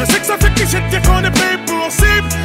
Je sais que ça fait cliché de dire qu'on est pris pour cible.